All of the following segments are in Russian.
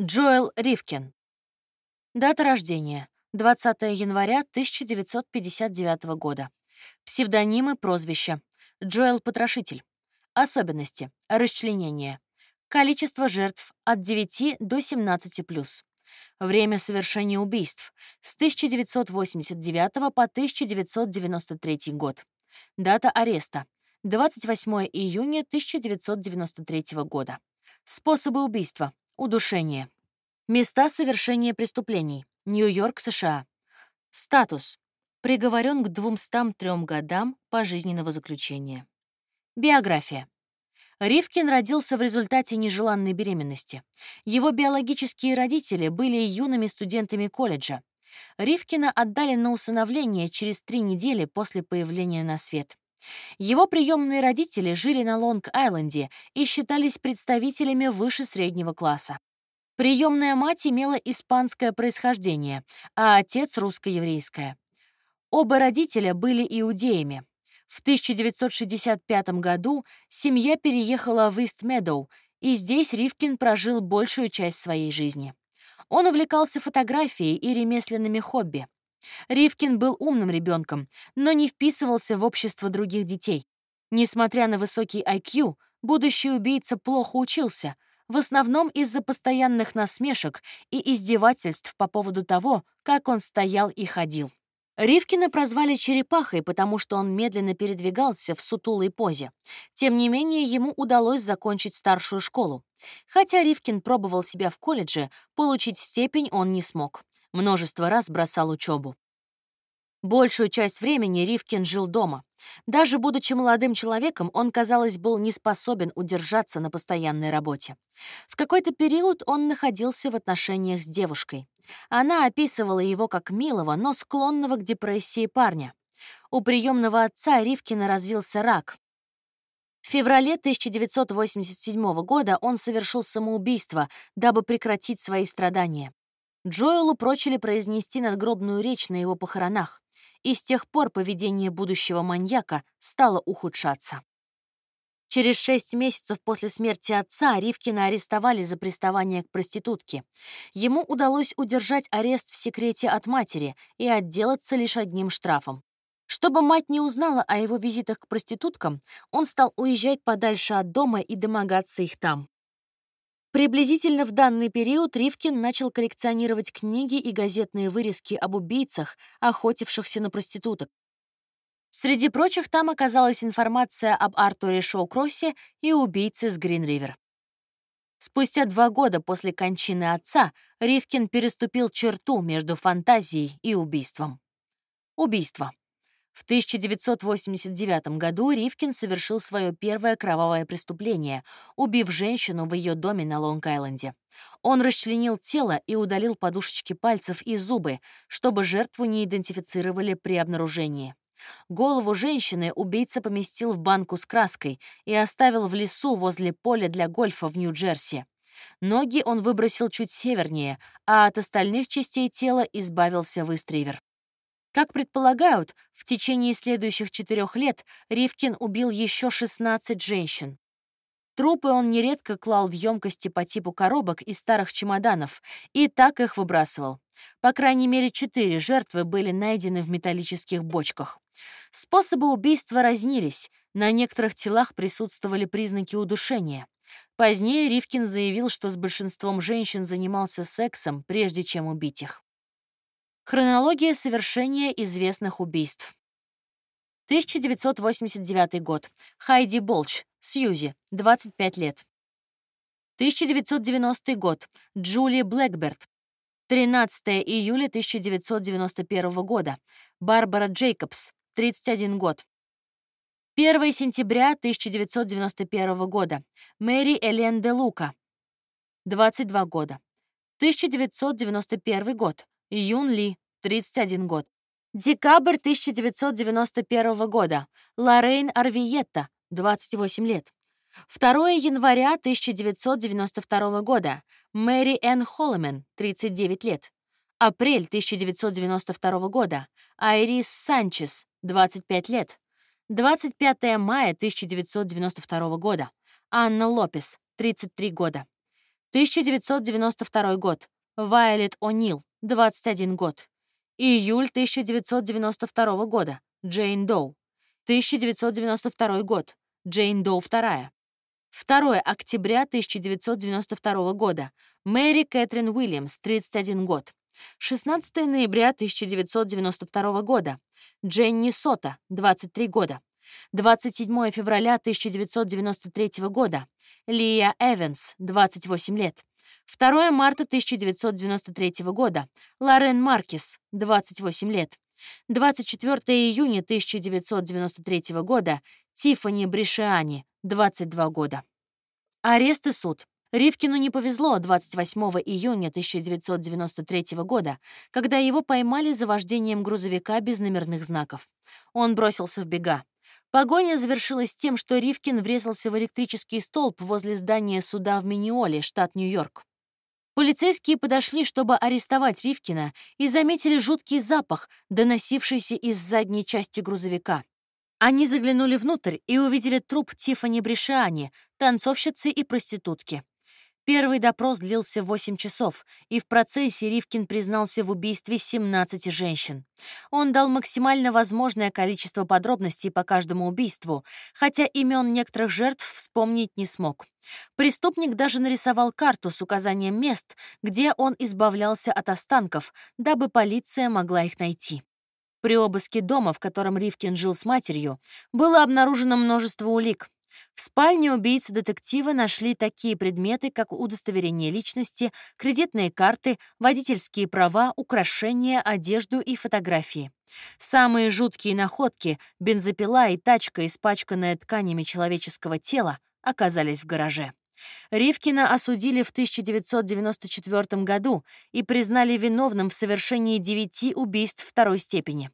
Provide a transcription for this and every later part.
Джоэл Ривкин. Дата рождения. 20 января 1959 года. Псевдонимы, прозвища. Джоэл Потрошитель. Особенности. Расчленение. Количество жертв от 9 до 17+. Время совершения убийств с 1989 по 1993 год. Дата ареста 28 июня 1993 года. Способы убийства. Удушение. Места совершения преступлений. Нью-Йорк, США. Статус. Приговорен к 203 годам пожизненного заключения. Биография. Ривкин родился в результате нежеланной беременности. Его биологические родители были юными студентами колледжа. Ривкина отдали на усыновление через три недели после появления на свет. Его приемные родители жили на Лонг-Айленде и считались представителями выше среднего класса. Приемная мать имела испанское происхождение, а отец — русско-еврейское. Оба родителя были иудеями. В 1965 году семья переехала в Ист-Медоу, и здесь Ривкин прожил большую часть своей жизни. Он увлекался фотографией и ремесленными хобби. Ривкин был умным ребенком, но не вписывался в общество других детей. Несмотря на высокий IQ, будущий убийца плохо учился, в основном из-за постоянных насмешек и издевательств по поводу того, как он стоял и ходил. Ривкина прозвали «черепахой», потому что он медленно передвигался в сутулой позе. Тем не менее, ему удалось закончить старшую школу. Хотя Ривкин пробовал себя в колледже, получить степень он не смог. Множество раз бросал учебу. Большую часть времени Ривкин жил дома. Даже будучи молодым человеком, он, казалось, был не способен удержаться на постоянной работе. В какой-то период он находился в отношениях с девушкой. Она описывала его как милого, но склонного к депрессии парня. У приемного отца Ривкина развился рак. В феврале 1987 года он совершил самоубийство, дабы прекратить свои страдания. Джоэлу прочили произнести надгробную речь на его похоронах, и с тех пор поведение будущего маньяка стало ухудшаться. Через шесть месяцев после смерти отца Ривкина арестовали за приставание к проститутке. Ему удалось удержать арест в секрете от матери и отделаться лишь одним штрафом. Чтобы мать не узнала о его визитах к проституткам, он стал уезжать подальше от дома и домогаться их там. Приблизительно в данный период Ривкин начал коллекционировать книги и газетные вырезки об убийцах, охотившихся на проституток. Среди прочих там оказалась информация об Артуре Шоу-Кроссе и убийце с Грин-Ривер. Спустя два года после кончины отца Ривкин переступил черту между фантазией и убийством. Убийство. В 1989 году Ривкин совершил свое первое кровавое преступление, убив женщину в ее доме на Лонг-Айленде. Он расчленил тело и удалил подушечки пальцев и зубы, чтобы жертву не идентифицировали при обнаружении. Голову женщины убийца поместил в банку с краской и оставил в лесу возле поля для гольфа в Нью-Джерси. Ноги он выбросил чуть севернее, а от остальных частей тела избавился в Истривер. Как предполагают, в течение следующих четырех лет Ривкин убил еще 16 женщин. Трупы он нередко клал в емкости по типу коробок из старых чемоданов и так их выбрасывал. По крайней мере, четыре жертвы были найдены в металлических бочках. Способы убийства разнились, на некоторых телах присутствовали признаки удушения. Позднее Ривкин заявил, что с большинством женщин занимался сексом, прежде чем убить их. Хронология совершения известных убийств. 1989 год. Хайди Болч, Сьюзи, 25 лет. 1990 год. Джули Блэкберт. 13 июля 1991 года. Барбара Джейкобс, 31 год. 1 сентября 1991 года. Мэри Элен де Лука, 22 года. 1991 год. Юн Ли, 31 год. Декабрь 1991 года. Лоррейн Арвиетта, 28 лет. 2 января 1992 года. Мэри Энн Холломен, 39 лет. Апрель 1992 года. Айрис Санчес, 25 лет. 25 мая 1992 года. Анна Лопес, 33 года. 1992 год. Вайолет О'Нил, 21 год. Июль 1992 года. Джейн Доу. 1992 год. Джейн Доу II. 2 октября 1992 года. Мэри Кэтрин Уильямс, 31 год. 16 ноября 1992 года. Дженни Сота, 23 года. 27 февраля 1993 года. Лия Эванс, 28 лет. 2 марта 1993 года. Лорен Маркис, 28 лет. 24 июня 1993 года. Тиффани Бришиани, 22 года. Арест и суд. Ривкину не повезло 28 июня 1993 года, когда его поймали за вождением грузовика без номерных знаков. Он бросился в бега. Погоня завершилась тем, что Ривкин врезался в электрический столб возле здания суда в Миниоле, штат Нью-Йорк. Полицейские подошли, чтобы арестовать Ривкина, и заметили жуткий запах, доносившийся из задней части грузовика. Они заглянули внутрь и увидели труп Тиффани Бришиани, танцовщицы и проститутки. Первый допрос длился 8 часов, и в процессе Ривкин признался в убийстве 17 женщин. Он дал максимально возможное количество подробностей по каждому убийству, хотя имен некоторых жертв вспомнить не смог. Преступник даже нарисовал карту с указанием мест, где он избавлялся от останков, дабы полиция могла их найти. При обыске дома, в котором Ривкин жил с матерью, было обнаружено множество улик. В спальне убийцы детектива нашли такие предметы, как удостоверение личности, кредитные карты, водительские права, украшения, одежду и фотографии. Самые жуткие находки — бензопила и тачка, испачканная тканями человеческого тела, оказались в гараже. Ривкина осудили в 1994 году и признали виновным в совершении девяти убийств второй степени.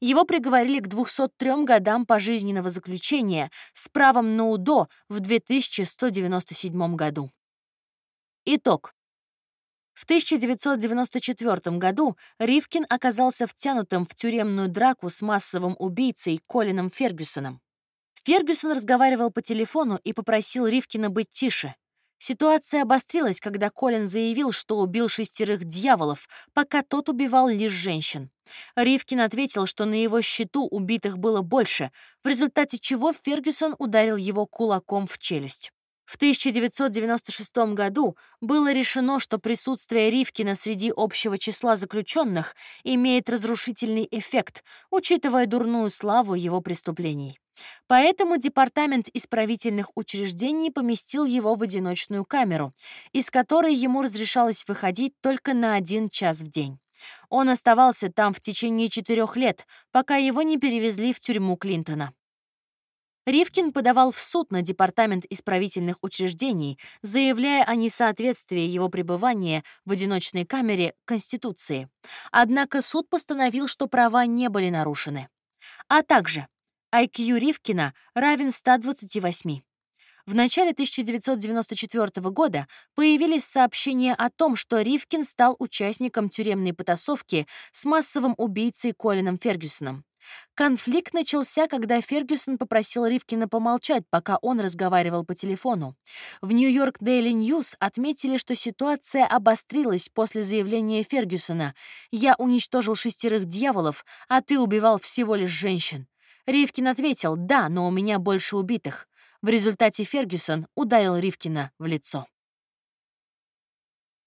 Его приговорили к 203 годам пожизненного заключения с правом на УДО в 2197 году. Итог. В 1994 году Ривкин оказался втянутым в тюремную драку с массовым убийцей Колином Фергюсоном. Фергюсон разговаривал по телефону и попросил Ривкина быть тише. Ситуация обострилась, когда Колин заявил, что убил шестерых дьяволов, пока тот убивал лишь женщин. Ривкин ответил, что на его счету убитых было больше, в результате чего Фергюсон ударил его кулаком в челюсть. В 1996 году было решено, что присутствие Ривкина среди общего числа заключенных имеет разрушительный эффект, учитывая дурную славу его преступлений. Поэтому Департамент исправительных учреждений поместил его в одиночную камеру, из которой ему разрешалось выходить только на один час в день. Он оставался там в течение четырех лет, пока его не перевезли в тюрьму Клинтона. Ривкин подавал в суд на Департамент исправительных учреждений, заявляя о несоответствии его пребывания в одиночной камере Конституции. Однако суд постановил, что права не были нарушены. А также IQ Ривкина равен 128. В начале 1994 года появились сообщения о том, что Ривкин стал участником тюремной потасовки с массовым убийцей Колином Фергюсоном. Конфликт начался, когда Фергюсон попросил Ривкина помолчать, пока он разговаривал по телефону. В Нью-Йорк Daily News отметили, что ситуация обострилась после заявления Фергюсона «Я уничтожил шестерых дьяволов, а ты убивал всего лишь женщин». Ривкин ответил «Да, но у меня больше убитых». В результате Фергюсон ударил Ривкина в лицо.